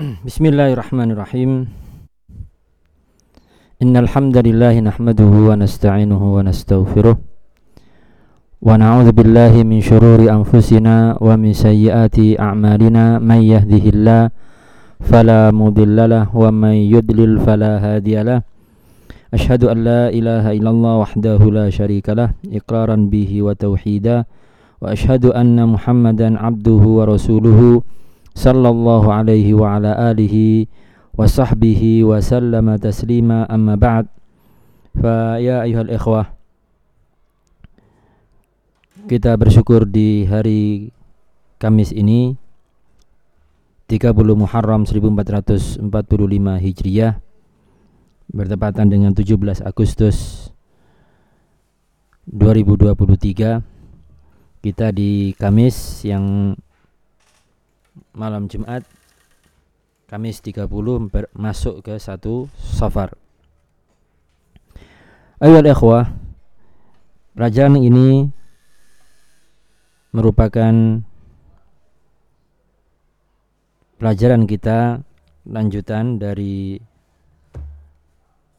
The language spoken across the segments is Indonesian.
Bismillahirrahmanirrahim. Innal hamdalillah nahmaduhu wa nasta'inuhu wa nastaghfiruh. Wa na'udzu billahi min shururi anfusina wa min sayyiati a'malina may yahdihillahu fala wa may yudlil fala hadiyalah. An la ilaha illallah wahdahu la syarikalah iqraran bihi wa tauhida wa ashhadu anna Muhammadan abduhu wa rasuluhu sallallahu alaihi wa ala alihi wa sahbihi wa sallama taslima amma ba'd. Fa ya ayuhal ikhwah kita bersyukur di hari Kamis ini 30 Muharram 1445 Hijriah bertepatan dengan 17 Agustus 2023 kita di Kamis yang malam Jumat Kamis 30 masuk ke satu Safar. Ayo ikhwah, pelajaran ini merupakan pelajaran kita lanjutan dari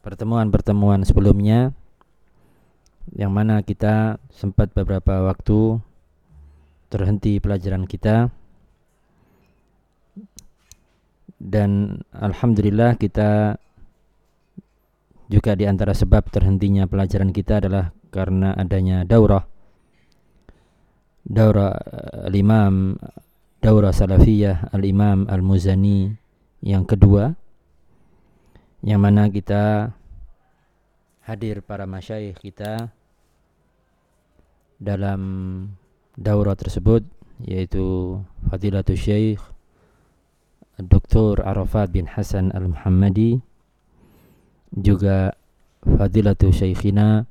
pertemuan-pertemuan sebelumnya yang mana kita sempat beberapa waktu terhenti pelajaran kita dan alhamdulillah kita juga di antara sebab terhentinya pelajaran kita adalah karena adanya daurah. Daurah eh, al-imam daurah salafiyah al-imam al-muzani yang kedua yang mana kita hadir para masyayikh kita dalam daurah tersebut yaitu Fadilatul Syekh Dr. Arafat bin Hasan Al-Muhammadi juga Fadilatu Syekhina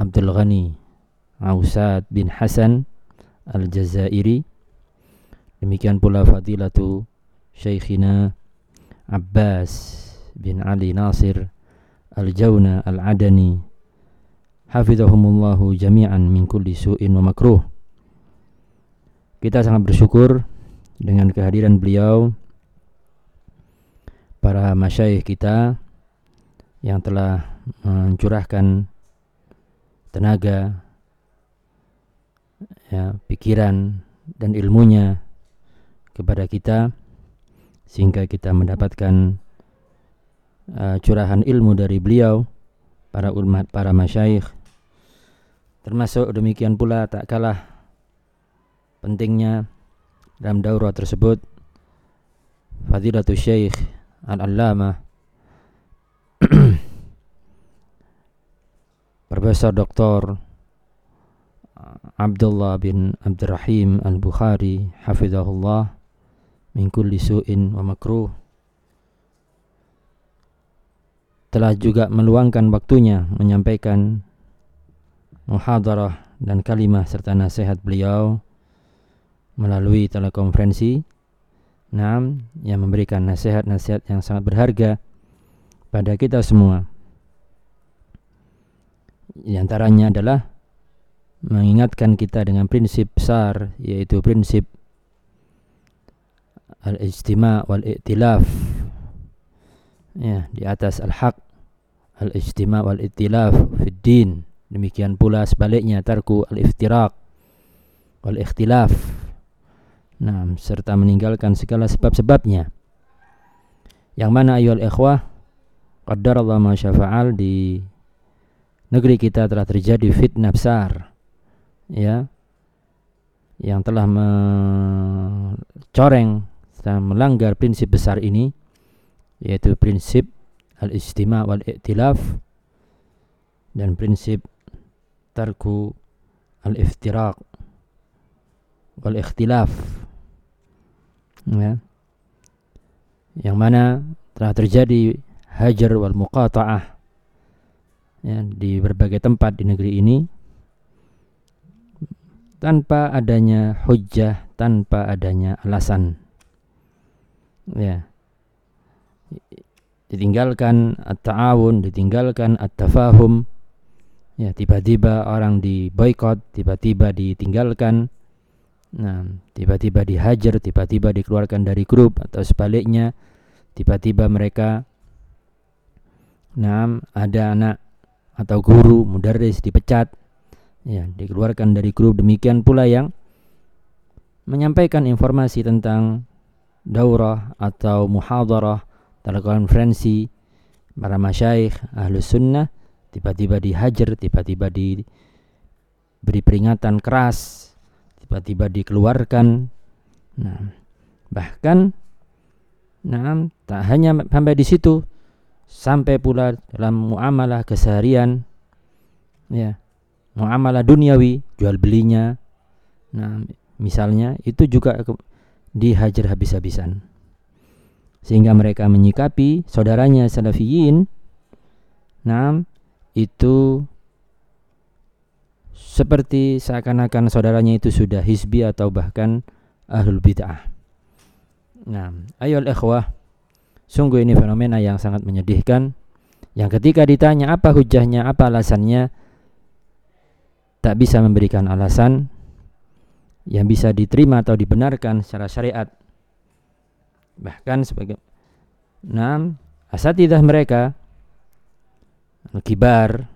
Abdul Ghani Ausad bin Hasan Al-Jazairi demikian pula Fadilatu Syekhina Abbas bin Ali Nasir Al-Jauna Al-Adani Hafizahumullahu jami'an min kulli su'in wa makruh kita sangat bersyukur dengan kehadiran beliau para masyayikh kita yang telah mencurahkan tenaga ya, pikiran dan ilmunya kepada kita sehingga kita mendapatkan uh, curahan ilmu dari beliau para ulama para masyayikh. Termasuk demikian pula tak kalah pentingnya dalam daurah tersebut fadilatul syekh Al-Allamah Profesor Dr. Abdullah bin Abdurrahim Al-Bukhari hafizahullah min kulli su'in wa makruh telah juga meluangkan waktunya menyampaikan muhadarah dan kalimah serta nasihat beliau melalui telekonferensi Nah, yang memberikan nasihat-nasihat yang sangat berharga pada kita semua. Di antaranya adalah mengingatkan kita dengan prinsip besar yaitu prinsip al-ijtima wal i'tilaf. Ya, di atas al-haq al-ijtima wal i'tilaf fid din. Demikian pula sebaliknya tarku al-iftiraq wal ikhtilaf Nah, serta meninggalkan segala sebab-sebabnya. Yang mana ayol ikhwah qadar Allah ma syafa'al di negeri kita telah terjadi fitnah besar. Ya. Yang telah mencoreng dan melanggar prinsip besar ini yaitu prinsip al-istima wal i'tilaf dan prinsip tarku al-iftiraq wal ikhtilaf ya yang mana telah terjadi hajar wal muqata'ah ya, di berbagai tempat di negeri ini tanpa adanya hujjah, tanpa adanya alasan. Ya. Ditinggalkan at-ta'awun, ditinggalkan at-tafahum. Ya, tiba-tiba orang di boykot, tiba-tiba ditinggalkan Nah, tiba-tiba dihajar, tiba-tiba dikeluarkan dari grup atau sebaliknya, tiba-tiba mereka nah ada anak atau guru mudarris dipecat. Ya dikeluarkan dari grup. Demikian pula yang menyampaikan informasi tentang daurah atau muhadarah telekonferensi para masyaikh ahlu sunnah tiba-tiba dihajar tiba-tiba diberi peringatan keras tiba-tiba dikeluarkan. Nah bahkan nah tak hanya sampai di situ sampai pula dalam muamalah keseharian ya muamalah duniawi jual belinya nah misalnya itu juga dihajar habis-habisan. Sehingga mereka menyikapi saudaranya salafiyin nah itu seperti seakan-akan saudaranya itu sudah hizbi atau bahkan ahlul bid'ah. Nah, ayol ikhwah, sungguh ini fenomena yang sangat menyedihkan. Yang ketika ditanya apa hujahnya, apa alasannya, tak bisa memberikan alasan yang bisa diterima atau dibenarkan secara syariat. Bahkan sebagai enam asatidah mereka kibar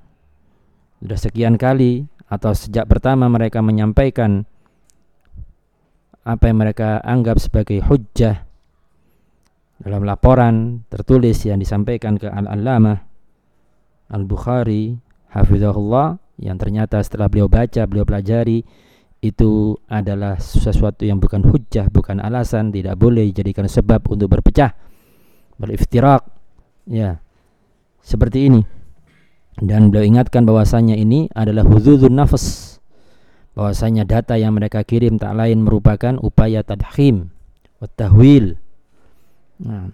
sudah sekian kali atau sejak pertama mereka menyampaikan apa yang mereka anggap sebagai hujjah dalam laporan tertulis yang disampaikan ke Al-Allamah Al-Bukhari hafizahullah yang ternyata setelah beliau baca, beliau pelajari itu adalah sesuatu yang bukan hujjah, bukan alasan, tidak boleh dijadikan sebab untuk berpecah, beriftirak. Ya. Seperti ini dan beliau ingatkan bahwasanya ini adalah huzuzun nafas. Bahwasanya data yang mereka kirim tak lain merupakan upaya tadhim tahwil nah,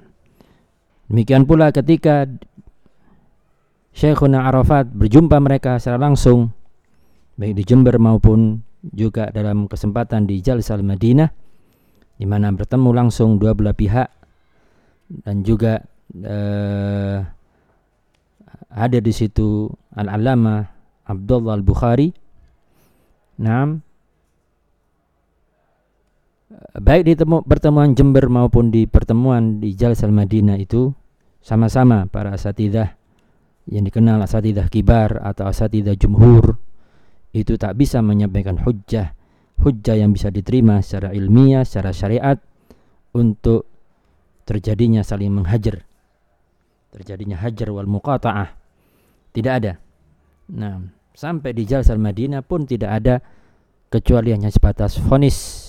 demikian pula ketika Syekhuna Arafat berjumpa mereka secara langsung baik di Jember maupun juga dalam kesempatan di Jalsal Madinah di mana bertemu langsung dua belah pihak dan juga eh, ada di situ Al-Allamah Abdullah Al-Bukhari. Naam. Baik di temu, pertemuan Jember maupun di pertemuan di Jalsal Madinah itu sama-sama para asatidah yang dikenal asatidah kibar atau asatidah jumhur itu tak bisa menyampaikan hujjah hujjah yang bisa diterima secara ilmiah, secara syariat untuk terjadinya saling menghajar terjadinya hajar wal muqata'ah tidak ada. Nah, sampai di Jalsal Madinah pun tidak ada kecuali hanya sebatas fonis.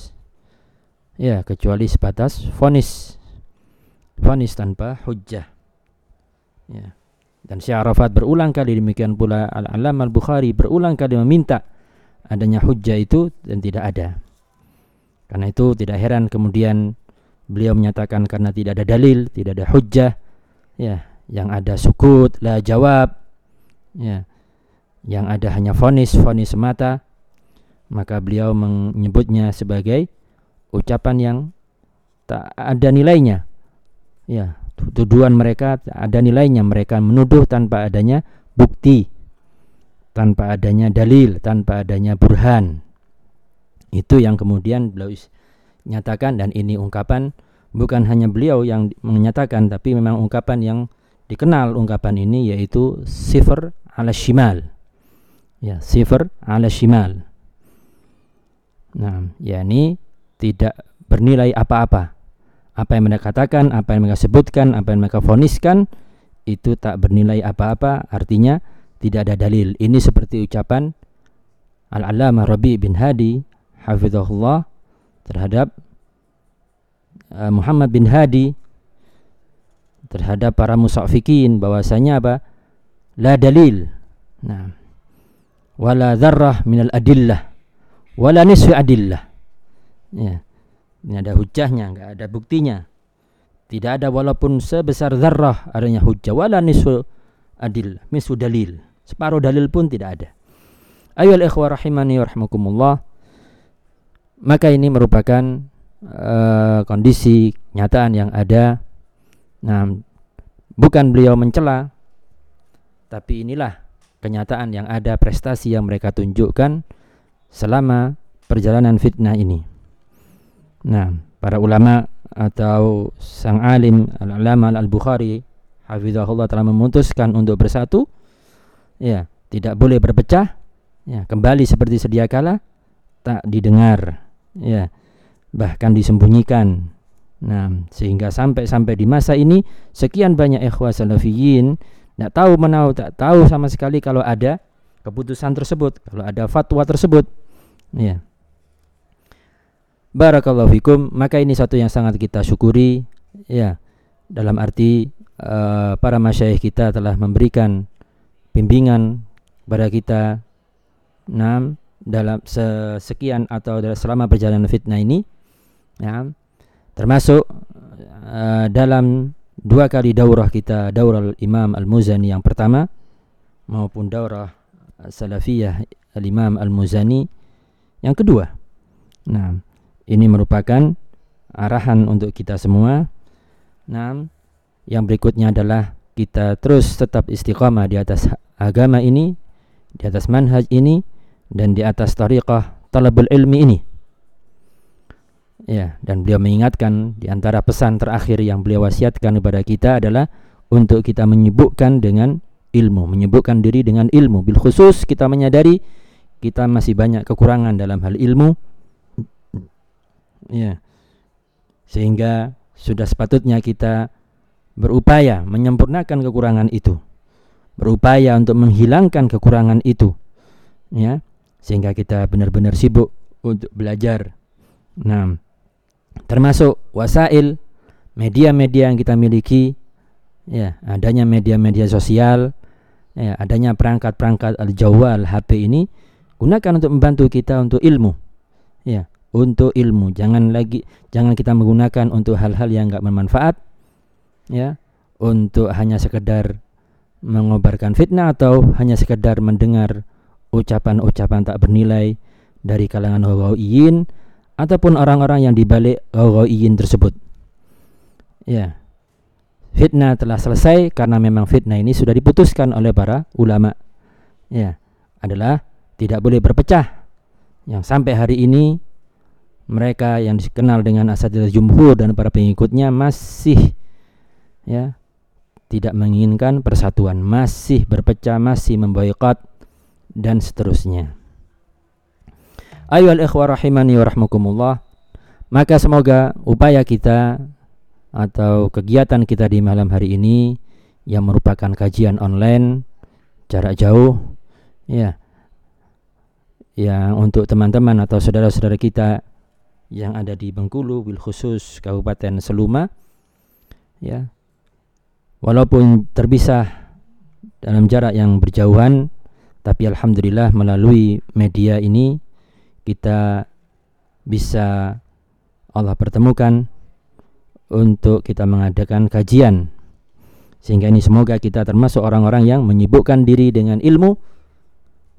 Ya, kecuali sebatas fonis. Fonis tanpa hujjah. Ya. Dan Syekh Arafat berulang kali demikian pula Al-Alam Al-Bukhari berulang kali meminta adanya hujjah itu dan tidak ada. Karena itu tidak heran kemudian beliau menyatakan karena tidak ada dalil, tidak ada hujjah, ya, yang ada sukut, la jawab, ya. Yang ada hanya fonis fonis semata maka beliau menyebutnya sebagai ucapan yang tak ada nilainya. Ya tuduhan mereka tak ada nilainya. Mereka menuduh tanpa adanya bukti tanpa adanya dalil tanpa adanya burhan. Itu yang kemudian beliau nyatakan dan ini ungkapan bukan hanya beliau yang menyatakan tapi memang ungkapan yang dikenal ungkapan ini yaitu sifar ala shimal. Ya sifar ala shimal. Nah yakni tidak bernilai apa-apa. Apa yang mereka katakan apa yang mereka sebutkan apa yang mereka foniskan itu tak bernilai apa-apa. Artinya tidak ada dalil. Ini seperti ucapan Al-Allamah Rabi bin Hadi hafizahullah terhadap uh, Muhammad bin Hadi terhadap para musafikin. Bahwasanya apa la dalil. Nah. Wala dzarrah minal adillah. Wala nisfi adillah. Ya. Ini ada hujahnya enggak ada buktinya. Tidak ada walaupun sebesar zarrah adanya hujah. Wala nisfu adil misfu dalil. Separuh dalil pun tidak ada. Ayol ikhwah rahimani warahmukumullah maka ini merupakan uh, kondisi kenyataan yang ada. Nah bukan beliau mencela tapi inilah kenyataan yang ada prestasi yang mereka tunjukkan selama perjalanan fitnah ini. Nah, para ulama atau sang alim al-alama al-Bukhari hafizahullah telah memutuskan untuk bersatu. Ya tidak boleh berpecah. Ya kembali seperti sedia kala tak didengar. Ya bahkan disembunyikan. Nah sehingga sampai-sampai di masa ini sekian banyak ikhwah salafiyin tidak tahu menau tak tahu sama sekali kalau ada keputusan tersebut kalau ada fatwa tersebut. Ya barakallahu fikum. Maka ini satu yang sangat kita syukuri. Ya dalam arti uh, para masyayikh kita telah memberikan bimbingan kepada kita. Enam dalam sekian atau selama perjalanan fitnah ini. Ya termasuk uh, dalam dua kali daurah kita daurah Imam Al-Muzani yang pertama maupun daurah Salafiyah Al-Imam Al-Muzani yang kedua nah ini merupakan arahan untuk kita semua nah yang berikutnya adalah kita terus tetap istiqamah di atas agama ini di atas manhaj ini dan di atas tariqah talabul ilmi ini. Ya, dan beliau mengingatkan di antara pesan terakhir yang beliau wasiatkan kepada kita adalah untuk kita menyibukkan dengan ilmu, menyibukkan diri dengan ilmu. Bil khusus kita menyadari kita masih banyak kekurangan dalam hal ilmu. Ya. Sehingga sudah sepatutnya kita berupaya menyempurnakan kekurangan itu. Berupaya untuk menghilangkan kekurangan itu. Ya sehingga kita benar-benar sibuk untuk belajar. Nah, termasuk wasail media-media yang kita miliki ya, adanya media-media sosial, ya, adanya perangkat-perangkat al-jawal HP ini gunakan untuk membantu kita untuk ilmu. Ya, untuk ilmu. Jangan lagi jangan kita menggunakan untuk hal-hal yang enggak bermanfaat. Ya, untuk hanya sekedar mengobarkan fitnah atau hanya sekedar mendengar ucapan-ucapan tak bernilai dari kalangan Ghawawiyin ataupun orang-orang yang dibalik Ghawawiyin tersebut. Ya. Fitnah telah selesai karena memang fitnah ini sudah diputuskan oleh para ulama. Ya, adalah tidak boleh berpecah. Yang sampai hari ini mereka yang dikenal dengan asatidah jumhur dan para pengikutnya masih ya tidak menginginkan persatuan, masih berpecah, masih memboikot dan seterusnya. Ayo al-ikhwah rahimani wa. Maka semoga upaya kita atau kegiatan kita di malam hari ini yang merupakan kajian online jarak jauh ya yang untuk teman-teman atau saudara-saudara kita yang ada di Bengkulu bil khusus Kabupaten Seluma ya walaupun terpisah dalam jarak yang berjauhan tapi alhamdulillah melalui media ini kita bisa Allah pertemukan untuk kita mengadakan kajian. Sehingga ini semoga kita termasuk orang-orang yang menyibukkan diri dengan ilmu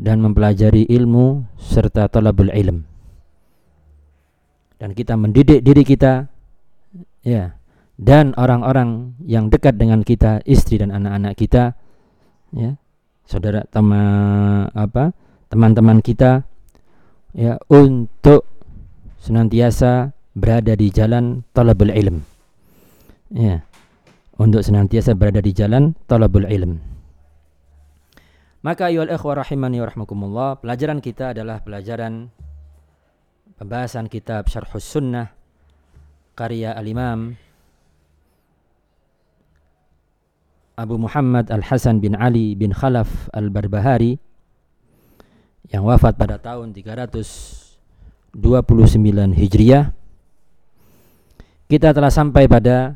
dan mempelajari ilmu serta talabul ilm. Dan kita mendidik diri kita ya dan orang-orang yang dekat dengan kita, istri dan anak-anak kita ya saudara teman apa teman-teman kita ya untuk senantiasa berada di jalan talabul ilm. Ya untuk senantiasa berada di jalan talabul ilm. Maka ayol ikhwah rahimani wa pelajaran kita adalah pelajaran pembahasan kitab Syarhus Sunnah karya al-Imam Abu Muhammad Al-Hasan bin Ali bin Khalaf Al-Barbahari yang wafat pada tahun 329 Hijriah kita telah sampai pada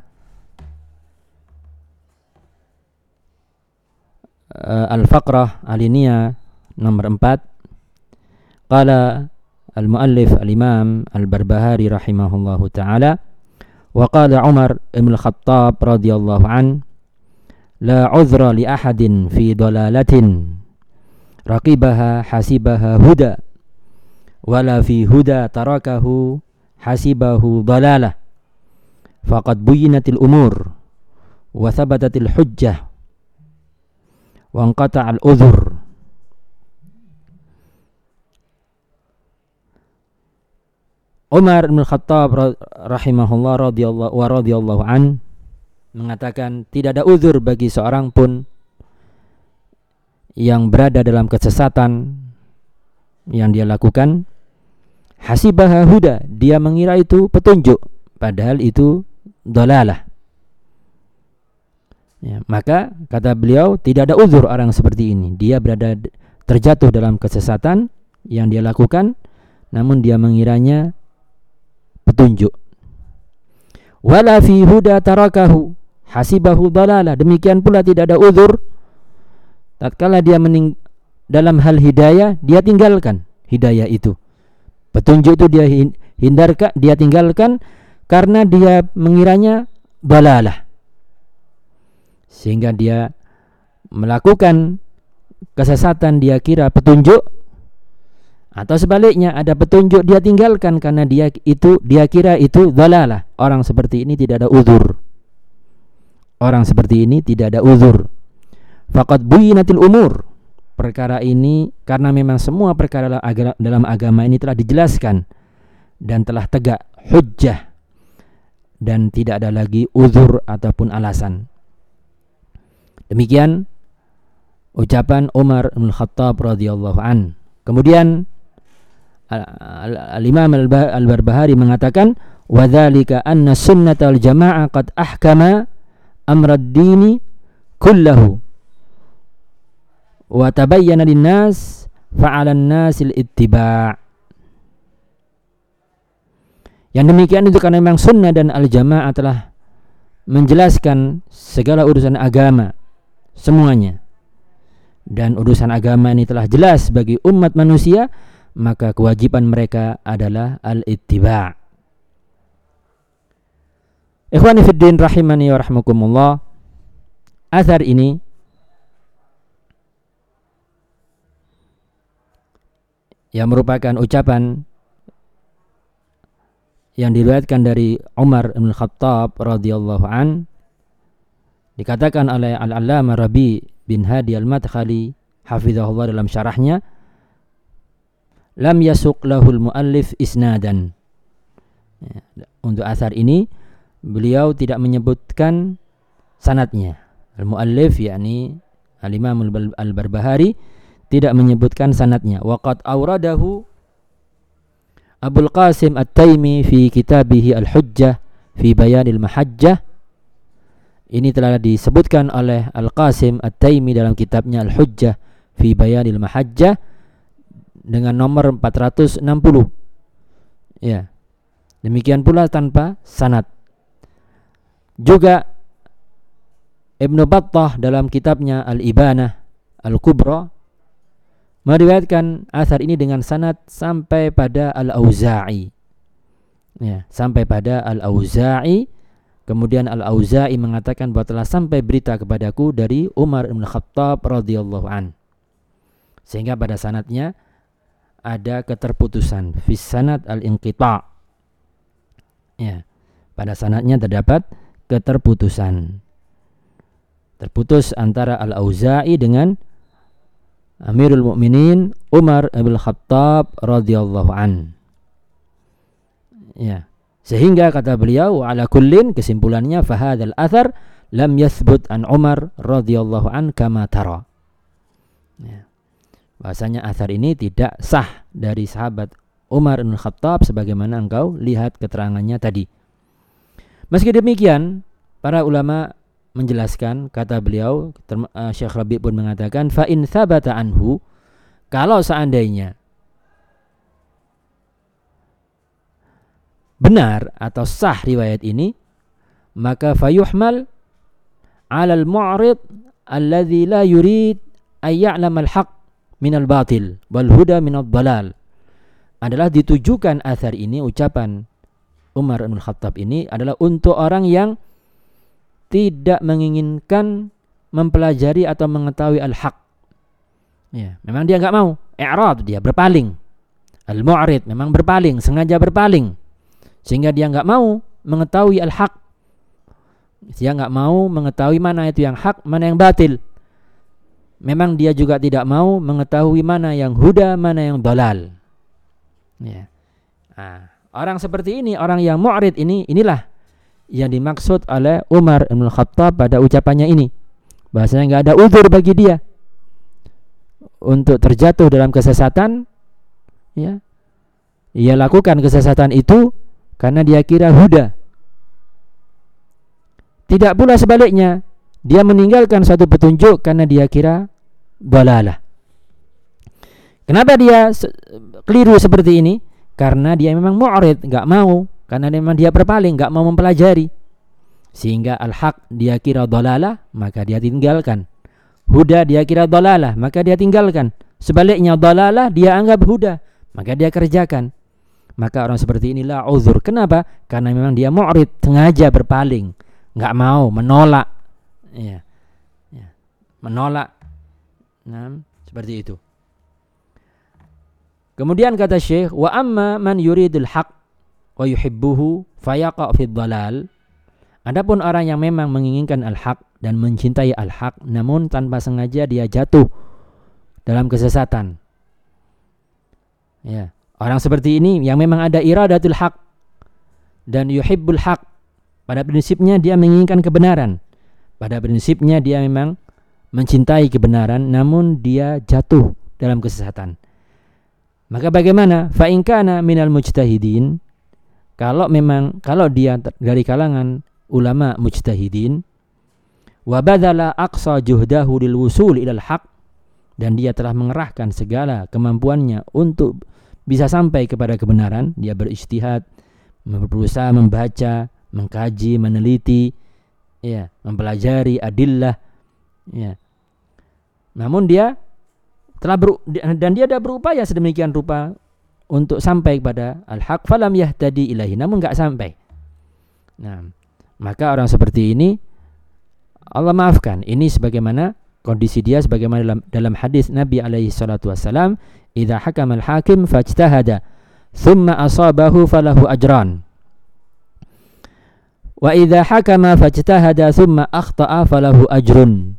uh, Al-Faqrah Alinia nomor 4 Qala Al-Muallif Al-Imam Al-Barbahari rahimahullahu taala wa qala Umar ibn Khattab radhiyallahu anhu la uzra li ahadin fi dalalatin raqibaha hasibaha huda. Wala fi huda tarakahu hasibahu dalalah. Faqad buyinatil umur wa thabatatil hujjah wa anqata al udhur Umar bin Khattab rahimahullah radhiyallahu wa radhiyallahu an mengatakan tidak ada uzur bagi seorang pun yang berada dalam kesesatan yang dia lakukan hasibaha huda dia mengira itu petunjuk padahal itu dolalah ya, maka kata beliau tidak ada uzur orang seperti ini dia berada terjatuh dalam kesesatan yang dia lakukan namun dia mengiranya petunjuk. Wala fi huda tarakahu hasibahu dalalah. Demikian pula tidak ada uzur tatkala dia mening dalam hal hidayah dia tinggalkan hidayah itu. Petunjuk itu dia hindarkan, dia tinggalkan karena dia mengiranya balalah. Sehingga dia melakukan kesesatan dia kira petunjuk atau sebaliknya ada petunjuk dia tinggalkan karena dia itu dia kira itu dalalah. Orang seperti ini tidak ada uzur. Orang seperti ini tidak ada uzur. Faqad buyinatil umur. Perkara ini karena memang semua perkara dalam agama ini telah dijelaskan dan telah tegak hujjah dan tidak ada lagi uzur ataupun alasan. Demikian ucapan Umar bin Khattab radhiyallahu an. Kemudian Al-Imam Al-Barbahari mengatakan wadzalika anna sunnatal jamaah qad ahkama amrad dini kullahu wa tabayyana lin-nas fa'ala an-nasil ittiba' Yang demikian itu karena memang sunnah dan al-jamaah telah menjelaskan segala urusan agama semuanya. Dan urusan agama ini telah jelas bagi umat manusia maka kewajiban mereka adalah al-ittiba. Ikhwani fiddin rahimani wa rahmukumullah. Athar ini yang merupakan ucapan yang diriwayatkan dari Umar bin Khattab radhiyallahu an dikatakan oleh Al-Allamah Rabi bin Hadi Al-Madkhali hafizahullah dalam syarahnya lam yasuq lahul muallif isnadan. Ya, untuk asar ini beliau tidak menyebutkan sanatnya. Al-muallif yakni Al-Imam Al-Barbahari tidak menyebutkan sanatnya. Waqad awradahu Abul Qasim At-Taimi fi kitabih Al-Hujjah fi Bayanil Mahajjah ini telah disebutkan oleh Al-Qasim At-Taimi dalam kitabnya Al-Hujjah fi Bayanil Mahajjah dengan nomor 460. Ya. Demikian pula tanpa sanad. Juga Ibnu Battah dalam kitabnya Al-Ibanah Al-Kubra meriwayatkan asar ini dengan sanad sampai pada Al-Auza'i. Ya, sampai pada Al-Auza'i. Kemudian Al-Auza'i mengatakan bahwa telah sampai berita kepadaku dari Umar bin Khattab radhiyallahu an. Sehingga pada sanatnya ada keterputusan fis sanad al-inqita. Ya. Pada sanadnya terdapat keterputusan. Terputus antara Al-Auza'i dengan Amirul Mukminin Umar bin Khattab radhiyallahu an. Ya. Sehingga kata beliau ala kullin kesimpulannya fahadzal athar lam yathbut an Umar radhiyallahu an kama tara. Ya bahasanya asar ini tidak sah dari sahabat Umar bin Khattab sebagaimana engkau lihat keterangannya tadi. Meski demikian, para ulama menjelaskan kata beliau uh, Syekh Rabi pun mengatakan fa in thabata anhu kalau seandainya benar atau sah riwayat ini maka fayuhmal 'ala al-mu'rid alladhi la yurid ay ya'lam al-haqq minal batil wal huda minal balal adalah ditujukan asar ini ucapan Umar bin Khattab ini adalah untuk orang yang tidak menginginkan mempelajari atau mengetahui al-haq. Ya, memang dia nggak mau. I'rad dia berpaling. Al-mu'rid memang berpaling, sengaja berpaling. Sehingga dia nggak mau mengetahui al-haq. Dia nggak mau mengetahui mana itu yang hak, mana yang batil memang dia juga tidak mau mengetahui mana yang huda, mana yang dalal. Ya. Nah, Orang seperti ini, orang yang mu'rid ini, inilah yang dimaksud oleh Umar bin Khattab pada ucapannya ini. Bahasanya nggak ada udur bagi dia untuk terjatuh dalam kesesatan, ya. Ia lakukan kesesatan itu karena dia kira huda. Tidak pula sebaliknya, dia meninggalkan satu petunjuk karena dia kira balalah. Kenapa dia keliru seperti ini? karena dia memang mu'rid, nggak mau, karena memang dia berpaling, nggak mau mempelajari. Sehingga al-haq dia kira dolalah, maka dia tinggalkan. Huda dia kira dolalah, maka dia tinggalkan. Sebaliknya dolalah dia anggap huda, maka dia kerjakan. Maka orang seperti inilah uzur. Kenapa? Karena memang dia mu'rid, sengaja berpaling, nggak mau, menolak. Ya. ya. Menolak. Nah, seperti itu. Kemudian kata Syekh, wa amma man yuridul haq wa yuhibbuhu fayaqa fi dhalal. Adapun orang yang memang menginginkan al-haq dan mencintai al-haq namun tanpa sengaja dia jatuh dalam kesesatan. Ya, orang seperti ini yang memang ada iradatul haq dan yuhibbul haq. Pada prinsipnya dia menginginkan kebenaran. Pada prinsipnya dia memang mencintai kebenaran namun dia jatuh dalam kesesatan. Maka bagaimana? Fa in kana minal mujtahidin kalau memang kalau dia dari kalangan ulama mujtahidin wa badala aqsa juhdahu lil wusul haq dan dia telah mengerahkan segala kemampuannya untuk bisa sampai kepada kebenaran, dia beristihad, berusaha membaca, mengkaji, meneliti, ya, mempelajari adillah, ya. Namun dia telah dan dia ada berupaya sedemikian rupa untuk sampai kepada al-haq falam yahtadi ilahi namun enggak sampai. Nah, maka orang seperti ini Allah maafkan. Ini sebagaimana kondisi dia sebagaimana dalam dalam hadis Nabi alaihi salatu wasalam, "Idza hakama al-hakim fajtahada, thumma asabahu falahu ajran." Wa idza hakama fajtahada thumma akhta'a falahu ajrun.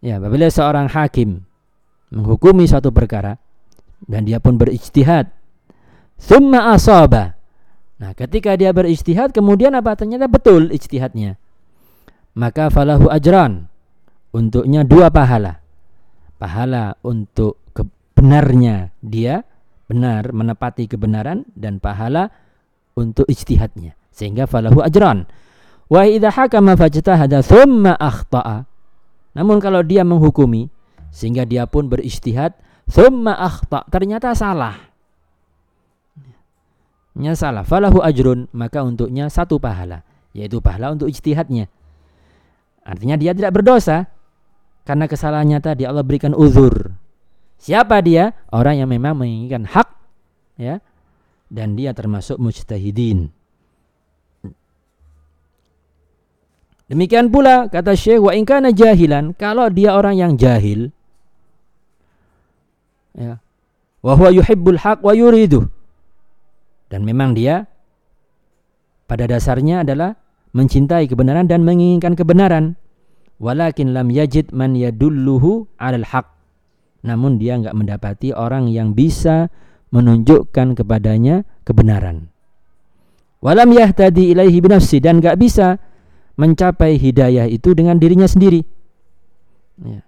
Ya, apabila seorang hakim menghukumi suatu perkara dan dia pun berijtihad, summa asaba. Nah, ketika dia berijtihad kemudian apa? Ternyata betul ijtihadnya. Maka falahu ajran. Untuknya dua pahala. Pahala untuk kebenarnya dia benar menepati kebenaran dan pahala untuk ijtihadnya. Sehingga falahu ajran. Wa idza hakama fajtahada thumma akhta'a namun kalau dia menghukumi sehingga dia pun beristihad, thumma akhta, ternyata salah. Nya salah, falahu ajrun, maka untuknya satu pahala, yaitu pahala untuk ijtihadnya. Artinya dia tidak berdosa karena kesalahannya tadi Allah berikan uzur. Siapa dia? Orang yang memang menginginkan hak ya. Dan dia termasuk mujtahidin. Demikian pula kata Syekh wa in kana jahilan, kalau dia orang yang jahil ya. Wa yuhibbul haq wa yuridu. Dan memang dia pada dasarnya adalah mencintai kebenaran dan menginginkan kebenaran. Walakin lam yajid man yadulluhu 'alal haq. Namun dia enggak mendapati orang yang bisa menunjukkan kepadanya kebenaran. Walam yahtadi ilaihi binafsi dan enggak bisa mencapai hidayah itu dengan dirinya sendiri. Ya.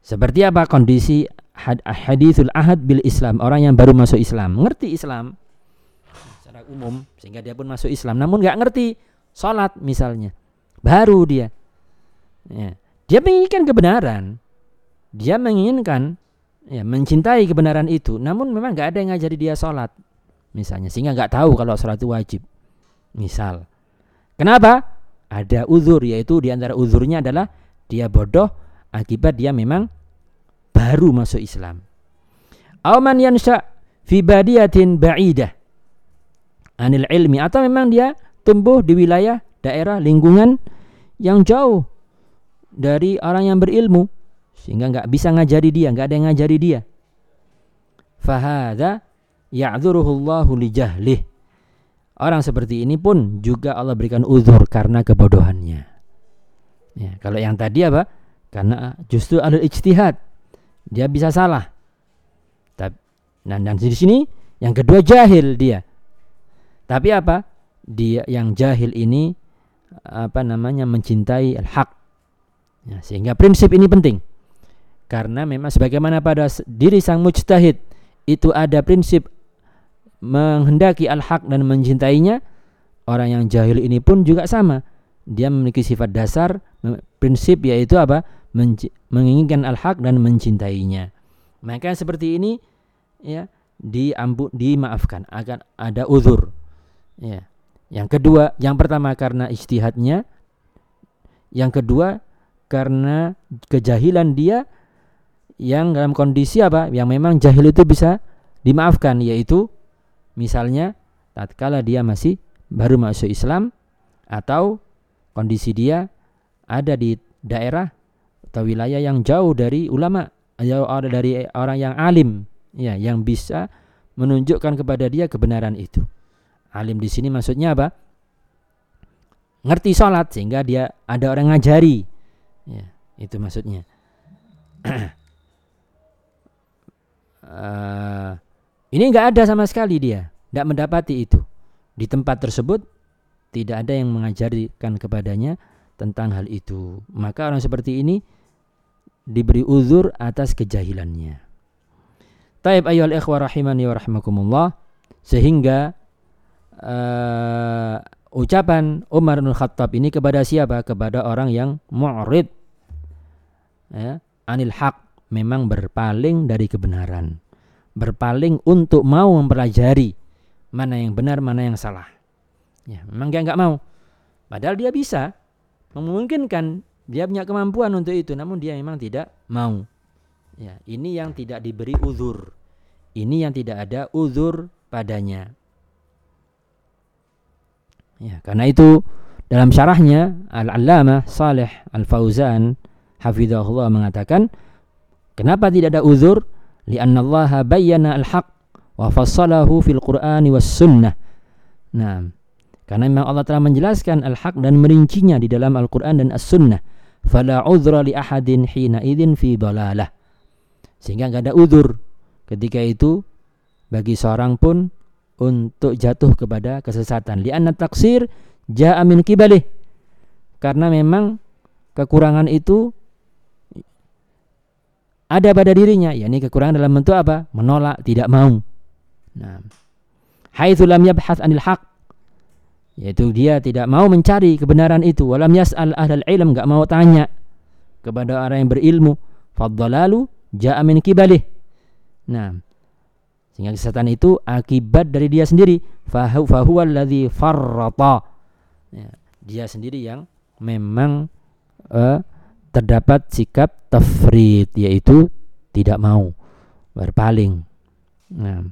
Seperti apa kondisi had hadithul ahad bil Islam orang yang baru masuk Islam. Ngerti Islam? Secara umum sehingga dia pun masuk Islam. Namun nggak ngerti sholat misalnya. Baru dia. Ya. dia menginginkan kebenaran. Dia menginginkan ya mencintai kebenaran itu. Namun memang nggak ada yang ngajari dia sholat misalnya. Sehingga nggak tahu kalau sholat itu wajib. Misal. Kenapa? Ada uzur yaitu di antara uzurnya adalah dia bodoh akibat dia memang baru masuk Islam. Auman yansha fi badiyatin ba'idah anil ilmi atau memang dia tumbuh di wilayah daerah lingkungan yang jauh dari orang yang berilmu sehingga nggak bisa ngajari dia, nggak ada yang ngajari dia. Fahada ya'dzuruhu Allahu li jahlih Orang seperti ini pun juga Allah berikan uzur karena kebodohannya. Ya, kalau yang tadi apa? Karena justru ada ijtihad. Dia bisa salah. Dan, dan di sini Yang kedua jahil dia. Tapi apa? Dia yang jahil ini apa namanya mencintai al-haq. Ya, sehingga prinsip ini penting. Karena memang sebagaimana pada diri sang mujtahid itu ada prinsip menghendaki al-haq dan mencintainya, orang yang jahil ini pun juga sama. Dia memiliki sifat dasar prinsip yaitu apa? Menginginkan al-haq dan mencintainya. Maka seperti ini ya diambu dimaafkan akan ada uzur. Ya. Yang kedua, yang pertama karena istihadnya, yang kedua karena kejahilan dia yang dalam kondisi apa? Yang memang jahil itu bisa dimaafkan yaitu misalnya tatkala dia masih baru masuk Islam atau kondisi dia ada di daerah atau wilayah yang jauh dari ulama atau dari orang yang alim ya yang bisa menunjukkan kepada dia kebenaran itu. Alim di sini maksudnya apa? Ngerti sholat sehingga dia ada orang ngajari. Ya, itu maksudnya. uh, ini nggak ada sama sekali dia, tidak mendapati itu di tempat tersebut tidak ada yang mengajarkan kepadanya tentang hal itu. Maka orang seperti ini diberi uzur atas kejahilannya. Taib ayyuhal ikhwah rahimani wa rahimakumullah sehingga uh, ucapan Umar bin Khattab ini kepada siapa? Kepada orang yang mu'rid ya, anil haq memang berpaling dari kebenaran. Berpaling untuk mau mempelajari mana yang benar, mana yang salah. Ya, memang dia nggak mau. Padahal dia bisa memungkinkan dia punya kemampuan untuk itu, namun dia memang tidak mau. Ya, ini yang tidak diberi uzur. Ini yang tidak ada uzur padanya. Ya, karena itu dalam syarahnya Al-Allamah Saleh Al-Fauzan hafizahullah mengatakan kenapa tidak ada uzur? Lianna Allah bayyana al-haq wa fassalahu fil Qur'ani was sunnah. Nah, karena memang Allah telah menjelaskan al-haq dan merincinya di dalam Al-Qur'an dan As-Sunnah. Fala udhra li ahadin hina idzin fi dalalah. Sehingga enggak ada uzur ketika itu bagi seorang pun untuk jatuh kepada kesesatan. Lianna taksir ja'a min kibalih. Karena memang kekurangan itu ada pada dirinya, yakni kekurangan dalam bentuk apa? Menolak, tidak mau. Nah, haitsu lam yabhath anil haq yaitu dia tidak mau mencari kebenaran itu. Walam yas'al ahlal ilm enggak mau tanya kepada orang yang berilmu. Faddalalu ja'a min kibalih. Nah sehingga kesesatan itu akibat dari dia sendiri. Fahu fahuwa alladhi farrata. Ya, dia sendiri yang memang uh, terdapat sikap tafrid yaitu tidak mau berpaling. Nah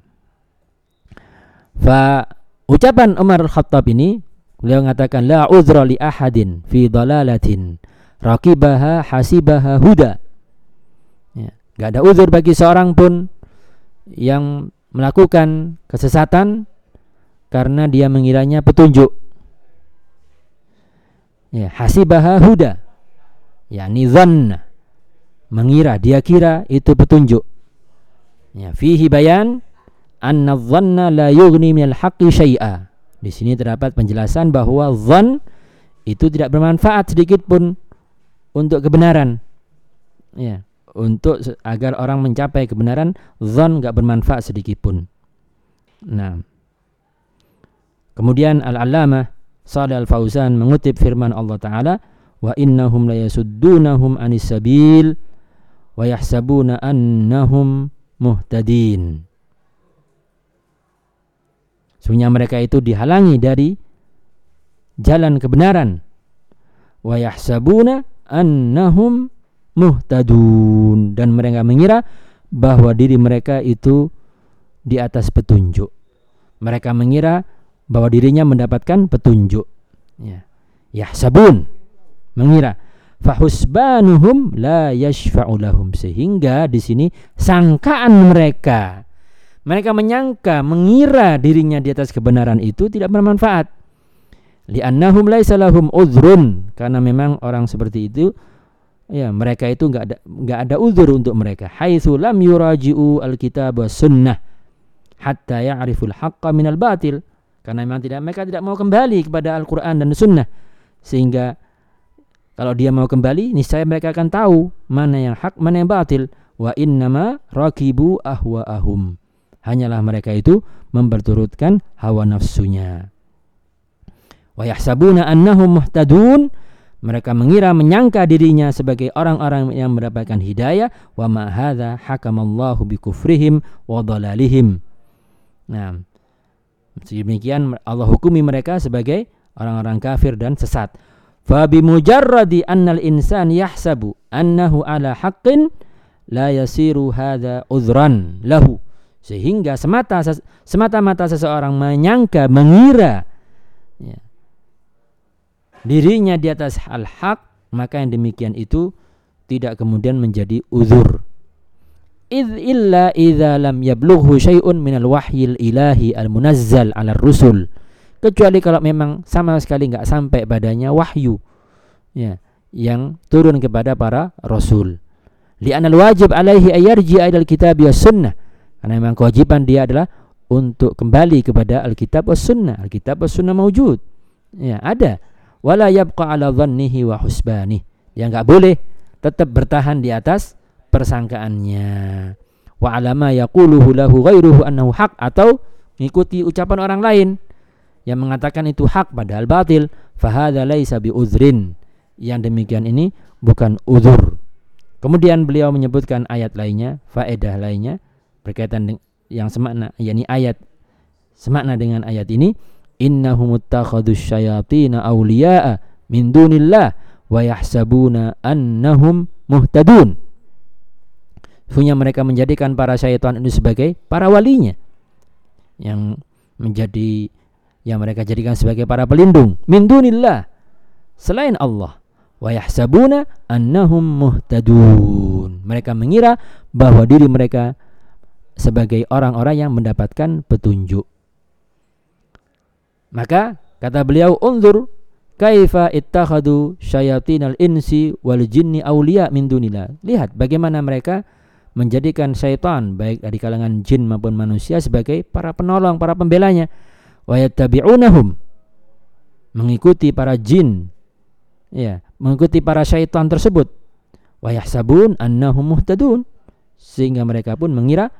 fa Ucapan Umar Khattab ini beliau mengatakan la udhra li ahadin fi dalalatin raqibaha hasibaha huda. Ya, gak ada uzur bagi seorang pun yang melakukan kesesatan karena dia mengiranya petunjuk. Ya, hasibaha huda. Ya, dhanna. Mengira, dia kira itu petunjuk. Ya, fihi bayan anna dhanna la yughni minal haqqi syai'a. Di sini terdapat penjelasan bahwa dhan itu tidak bermanfaat sedikit pun untuk kebenaran. Ya, untuk agar orang mencapai kebenaran, dhan enggak bermanfaat sedikit pun. Nah. Kemudian Al-Allamah Shalih Al-Fauzan mengutip firman Allah taala, "Wa innahum la yasuddunahum anis sabil wa yahsabuna annahum muhtadin." Sebenarnya mereka itu dihalangi dari jalan kebenaran. Wa yahsabuna annahum muhtadun dan mereka mengira bahwa diri mereka itu di atas petunjuk. Mereka mengira bahwa dirinya mendapatkan petunjuk. Ya. Yahsabun mengira fahusbanuhum la yashfa'u lahum sehingga di sini sangkaan mereka mereka menyangka, mengira dirinya di atas kebenaran itu tidak bermanfaat. Li'annahum laisa lahum udhrun karena memang orang seperti itu ya mereka itu enggak ada enggak ada uzur untuk mereka. Haitsu lam yuraji'u alkitab was sunnah. hatta ya'riful haqqa minal batil karena memang tidak mereka tidak mau kembali kepada Al-Qur'an dan Sunnah sehingga kalau dia mau kembali niscaya mereka akan tahu mana yang hak mana yang batil wa innama rakibu ahwaahum hanyalah mereka itu memperturutkan hawa nafsunya wa yahsabuna annahum muhtadun mereka mengira menyangka dirinya sebagai orang-orang yang mendapatkan hidayah wa ma hadza hakamallahu bi kufrihim wa dhalalihim. Nah, demikian Allah hukumi mereka sebagai orang-orang kafir dan sesat. Fa bi mujarradi annal insan yahsabu annahu ala haqqin la yasiru hadza udhran lahu. Sehingga semata semata-mata seseorang menyangka mengira ya, dirinya di atas al-haq maka yang demikian itu tidak kemudian menjadi uzur. Id illa idza lam yablughu syai'un minal wahyil ilahi al-munazzal 'ala rusul. Kecuali kalau memang sama sekali nggak sampai padanya wahyu ya yang turun kepada para rasul. Li'anna al-wajib alaihi ayarji ila al-kitab wa sunnah karena memang kewajiban dia adalah untuk kembali kepada Alkitab was sunnah Alkitab was sunnah maujud ya ada wala yabqa ala dhannihi wa husbani. Yang enggak boleh tetap bertahan di atas persangkaannya. Wa alama yaquluhu lahu ghairuhu annahu haq atau mengikuti ucapan orang lain yang mengatakan itu hak padahal batil, fahadza laisa bi uzrin. Yang demikian ini bukan uzur. Kemudian beliau menyebutkan ayat lainnya, faedah lainnya berkaitan yang semakna yakni ayat semakna dengan ayat ini innahum ittakhadus syayatina awliya'a min dunillah wa yahsabuna annahum muhtadun. Punya mereka menjadikan para syaitan itu sebagai para walinya yang menjadi yang mereka jadikan sebagai para pelindung. Min dunillah selain Allah. Wa yahsabuna annahum muhtadun. Mereka mengira bahwa diri mereka sebagai orang-orang yang mendapatkan petunjuk maka kata beliau unzur kaifa ittakhadu syayatinal insi wal jinni awliya min dunillah. Lihat bagaimana mereka menjadikan syaitan baik dari kalangan jin maupun manusia sebagai para penolong, para pembelanya. Wa yattabi'unahum mengikuti para jin ya, mengikuti para syaitan tersebut. Wa yahsabun annahum muhtadun sehingga mereka pun mengira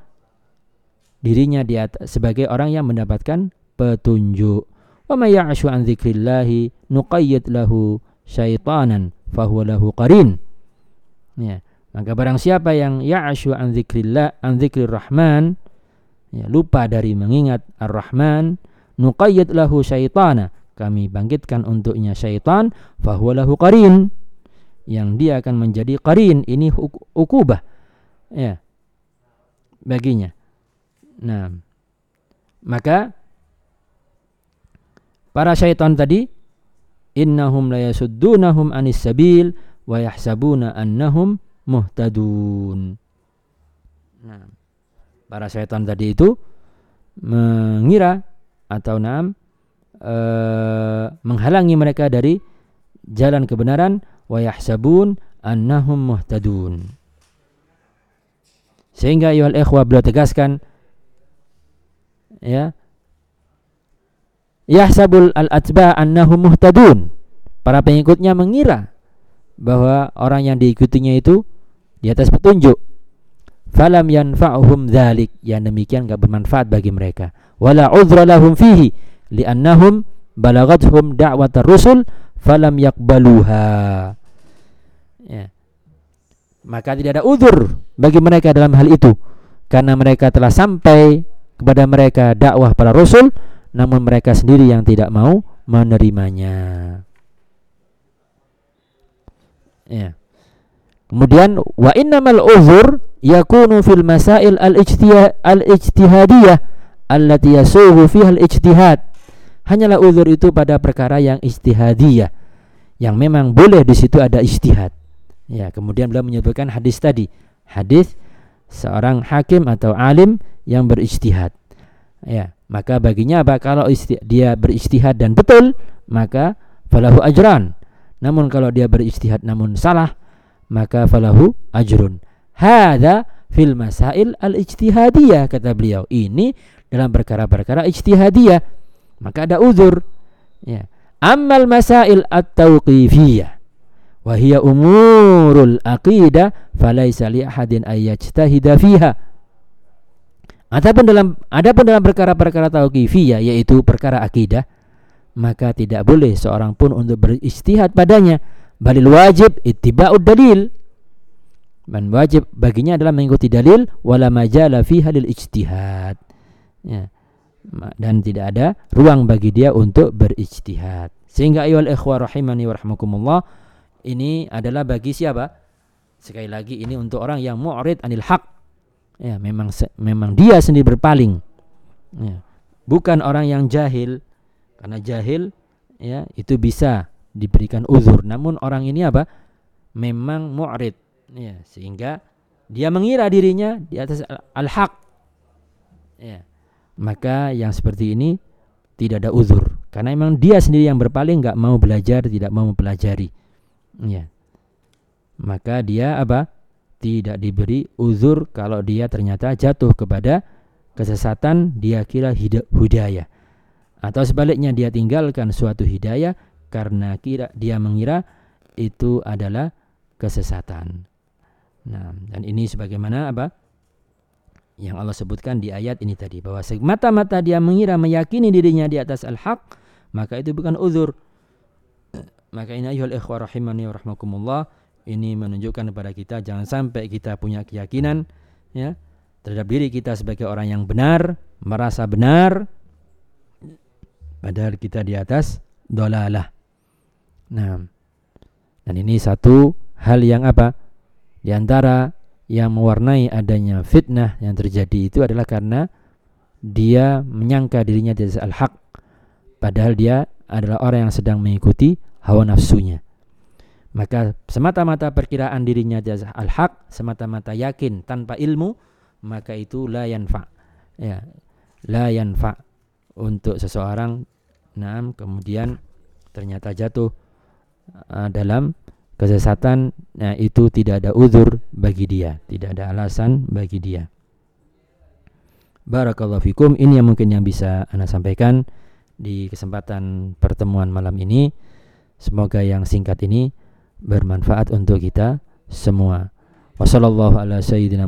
dirinya di atas, sebagai orang yang mendapatkan petunjuk. Wa may ya'shu an dzikrillah nuqayyid lahu syaitanan fahuwa lahu qarin. Ya, maka barang siapa yang ya'shu an dzikrillah an dzikrir rahman ya, lupa dari mengingat ar-rahman nuqayyid lahu syaitana kami bangkitkan untuknya syaitan fahuwa lahu qarin yang dia akan menjadi qarin ini ukubah ya baginya nah maka Para syaitan tadi innahum la yasuddunahum anis sabil wa yahsabuna annahum muhtadun. Nah, para syaitan tadi itu mengira atau nam e, menghalangi mereka dari jalan kebenaran wa yahsabun annahum muhtadun. Sehingga ayuhal ikhwah beliau tegaskan ya yahsabul al-atba annahum muhtadun. Para pengikutnya mengira bahwa orang yang diikutinya itu di atas petunjuk. Falam yanfa'uhum dzalik. Yang demikian enggak bermanfaat bagi mereka. Wala udhra lahum fihi li'annahum balagathum da'wat rusul falam yakbaluha. Ya. Maka tidak ada uzur bagi mereka dalam hal itu karena mereka telah sampai kepada mereka dakwah para rasul namun mereka sendiri yang tidak mau menerimanya. Ya. Kemudian wa innamal uzur yakunu fil masail al-ijtihadiyah allati yasuhu fiha al-ijtihad. Hanyalah uzur itu pada perkara yang ijtihadiyah yang memang boleh di situ ada ijtihad. Ya, kemudian beliau menyebutkan hadis tadi, hadis seorang hakim atau alim yang berijtihad. Ya, maka baginya apa? Kalau dia beristihad dan betul maka falahu ajran. Namun kalau dia beristihad namun salah maka falahu ajrun. Hadza fil masail al ijtihadiyah kata beliau. Ini dalam perkara-perkara ijtihadiyah. Maka ada uzur. Ya. Ammal masail at-tauqifiyah wa umurul aqidah falaisa li ahadin ayyajtahida fiha Adapun dalam adapun dalam perkara-perkara tauqifiyah yaitu perkara akidah maka tidak boleh seorang pun untuk beristihad padanya. Balil wajib ittiba'ud dalil. Man wajib baginya adalah mengikuti dalil wala majala fiha lil ijtihad. Ya. Dan tidak ada ruang bagi dia untuk berijtihad sehingga ayol ikhwah rahimani warahmukumullah ini adalah bagi siapa? Sekali lagi ini untuk orang yang mu'rid anil haq ya memang memang dia sendiri berpaling. Ya. Bukan orang yang jahil. Karena jahil ya itu bisa diberikan uzur. Namun orang ini apa? Memang mu'rid. Ya sehingga dia mengira dirinya di atas al-haq. Ya. Maka yang seperti ini tidak ada uzur. Karena memang dia sendiri yang berpaling nggak mau belajar tidak mau mempelajari. Ya. Maka dia apa tidak diberi uzur kalau dia ternyata jatuh kepada kesesatan dia kira hidayah atau sebaliknya dia tinggalkan suatu hidayah karena kira dia mengira itu adalah kesesatan Nah, dan ini sebagaimana apa? Yang Allah sebutkan di ayat ini tadi bahwa semata-mata dia mengira meyakini dirinya di atas al-haq, maka itu bukan uzur. Maka ini ayuhal ikhwah rahimani wa rahmakumullah, ini menunjukkan kepada kita jangan sampai kita punya keyakinan ya terhadap diri kita sebagai orang yang benar, merasa benar padahal kita di atas dolalah. Nah, dan ini satu hal yang apa? Di antara yang mewarnai adanya fitnah yang terjadi itu adalah karena dia menyangka dirinya di atas al-haq padahal dia adalah orang yang sedang mengikuti hawa nafsunya. Maka semata-mata perkiraan dirinya di atas al-haq, semata-mata yakin tanpa ilmu, maka itu la yanfa. Ya, la yanfa untuk seseorang nah kemudian ternyata jatuh uh, dalam kesesatan nah itu tidak ada uzur bagi dia, tidak ada alasan bagi dia. Barakallahu fikum. Ini yang mungkin yang bisa Anda sampaikan di kesempatan pertemuan malam ini. Semoga yang singkat ini bermanfaat untuk kita semua. Wassallallahu ala sayyidina.